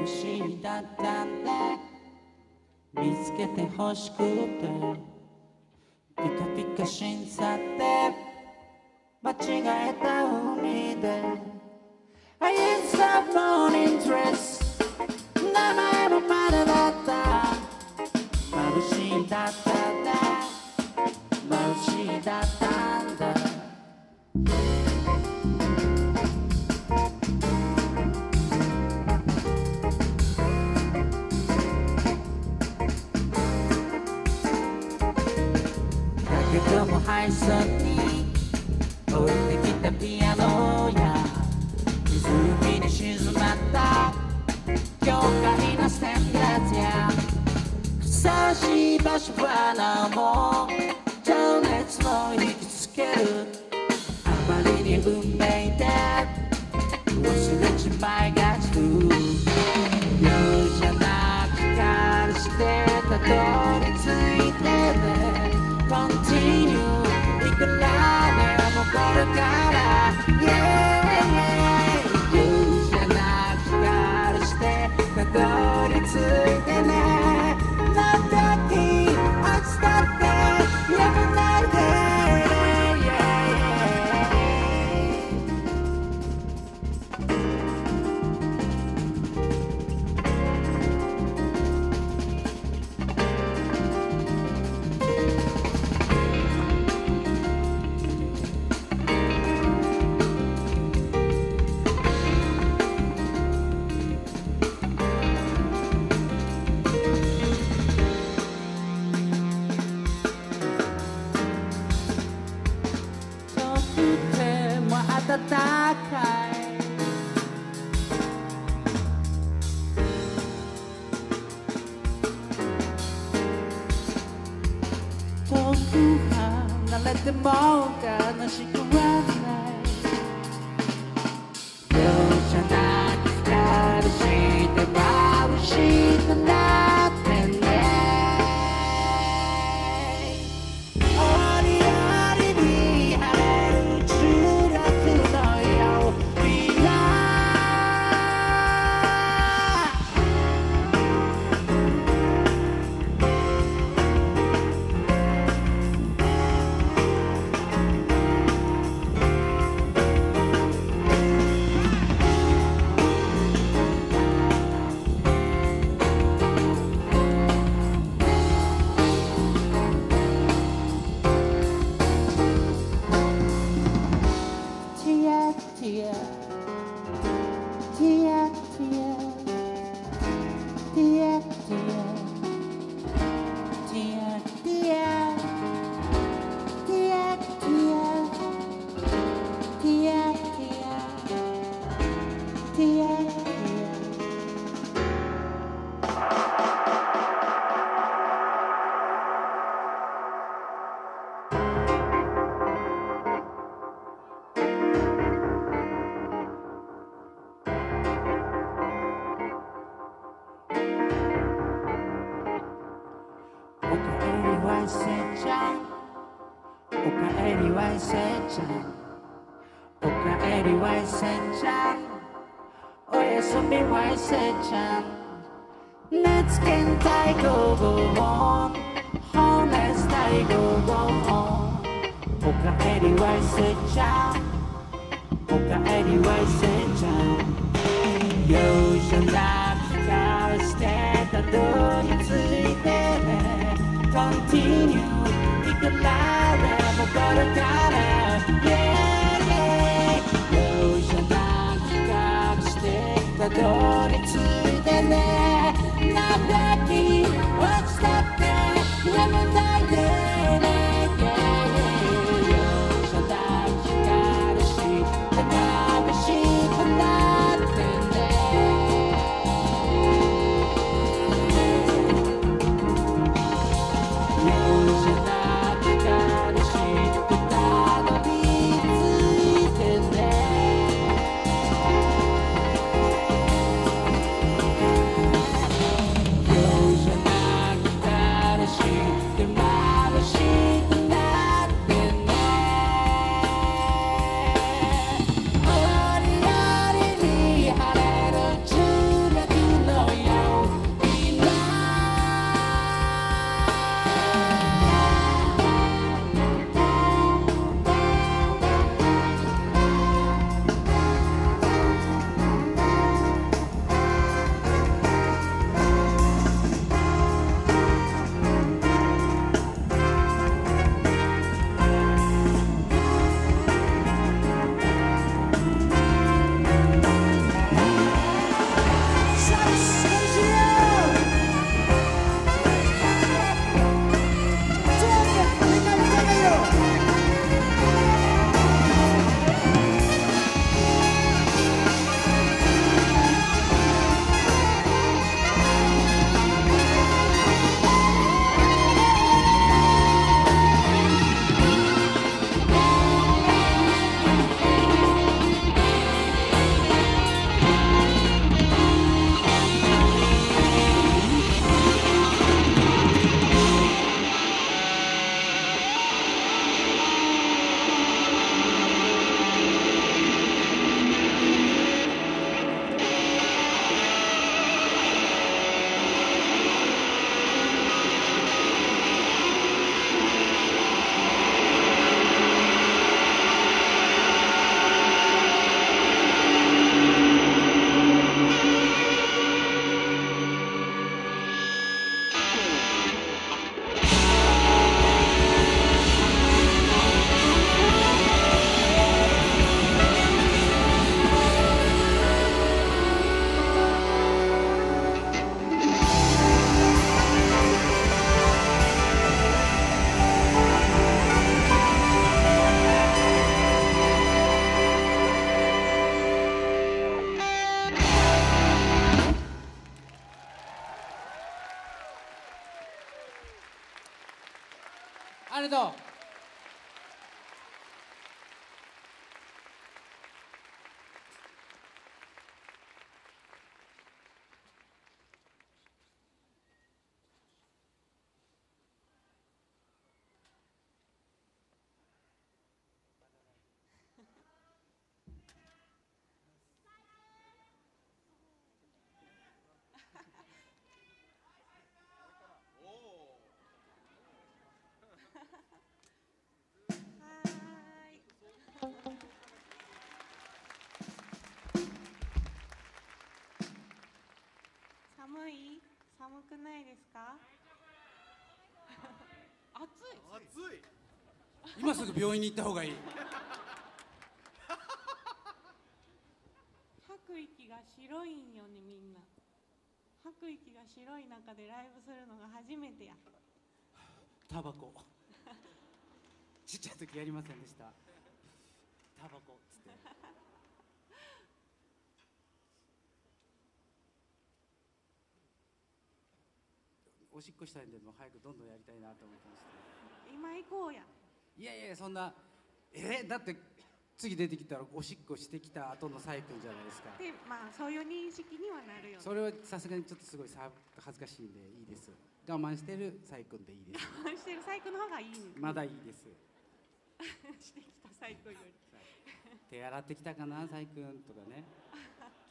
眩しいだったんだ。見つけて欲しくて。ピカピカ審査で間違えた海で。I ain't stop morning dress 名前もまだだった。眩しいだったんだ。眩しいだったんだ。ども配送に置いてきたピアノや湖に沈まった教会のステンレスやふさわしい場所はなも情熱を引きつける。あまりに運命で忘れちまいがち容赦なくからしてたどり着いた。れても悲しくはない容赦なく光して眩しい。sunshine. Oh, Granny, white sunshine. Oh, yes, I'll be white sunshine. Let's can I go on? How let's I go on? Oh, Granny, white sunshine. Oh, Granny, white sunshine. 有想那比较してたどり着いて Continue いくらでもこれから adore. ありが寒くないですか？暑い。暑い今すぐ病院に行った方がいい。吐く息が白いんよねみんな。吐く息が白い中でライブするのが初めてや。タバコ。ちっちゃい時やりませんでした。タバコっつっておしっこしたいんでもう早くどんどんやりたいなと思ってまして。今行こうや。いやいやそんなえだって次出てきたらおしっこしてきた後のサイ君じゃないですか。でまあそういう認識にはなるよね。それはさすがにちょっとすごいさ恥ずかしいんでいいです。我慢してるサイ君でいいです。してるサイクの方がいいね。まだいいです。してきたサイクより。手洗ってきたかなサイ君とかね。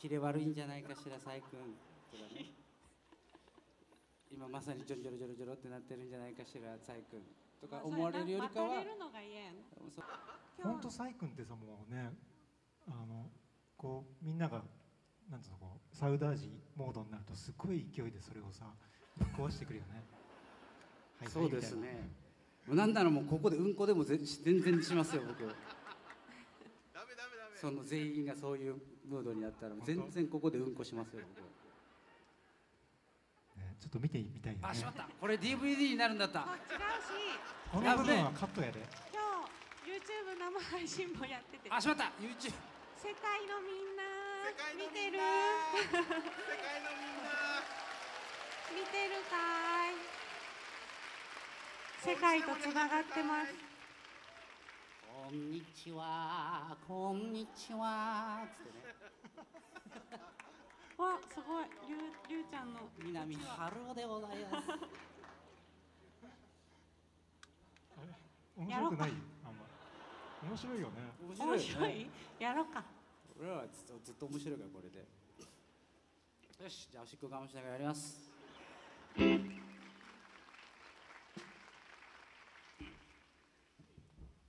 キレ悪いんじゃないかしらサイ君とかね今まさにジョロジョロジョロジョロってなってるんじゃないかしらサイ君とか思われるよりかは。本当サイ君ってさもうねあのこうみんながなんつうのこうサウダージモードになるとすごい勢いでそれをさぶっ壊してくるよね。はいはいそうですね。もうなんならもうここでうんこでもぜ全然しますよ僕。その全員がそういうムードになったら全然ここでうんこしますよ僕ちょっと見てみたいよね。あしまった。これ DVD になるんだった。あ違うし。この部分はカットやで。今日 YouTube 生配信もやってて。あしまった。YouTube 世界のみんな。世界のみんな。見てる。世界のみんな。見てるかい。世界とつながってます。こんにちは。こんにちは。つってねわすごい。りゅうりゅうちゃんの。南春夫でございます。面白くない？あんま。面白いよね。面面よ白いやろうか。俺らはずっとずっと面白いからこれで。よしじゃあおしっこ我慢しながらやります